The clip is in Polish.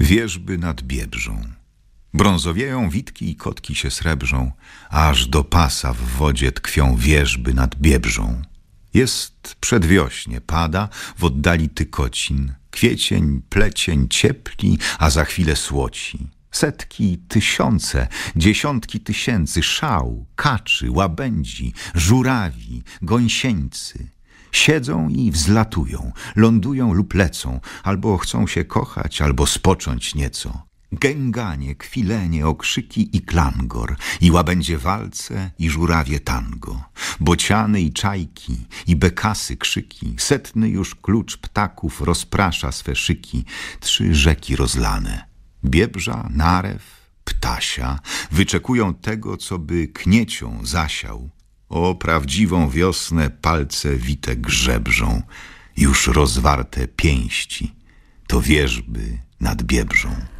Wierzby nad Biebrzą. Brązowieją witki i kotki się srebrzą, aż do pasa w wodzie tkwią wierzby nad Biebrzą. Jest przedwiośnie, pada, w oddali tykocin, kwiecień, plecień ciepli, a za chwilę słoci. Setki, tysiące, dziesiątki tysięcy szał, kaczy, łabędzi, żurawi, gąsieńcy. Siedzą i wzlatują, lądują lub lecą, albo chcą się kochać, albo spocząć nieco. Gęganie, kwilenie, okrzyki i klangor, i łabędzie walce, i żurawie tango, bociany i czajki, i bekasy krzyki, setny już klucz ptaków rozprasza swe szyki, trzy rzeki rozlane, Biebrza, Narew, Ptasia, wyczekują tego, co by kniecią zasiał. O prawdziwą wiosnę palce wite grzebrzą, już rozwarte pięści, to wierzby nad Biebrzą.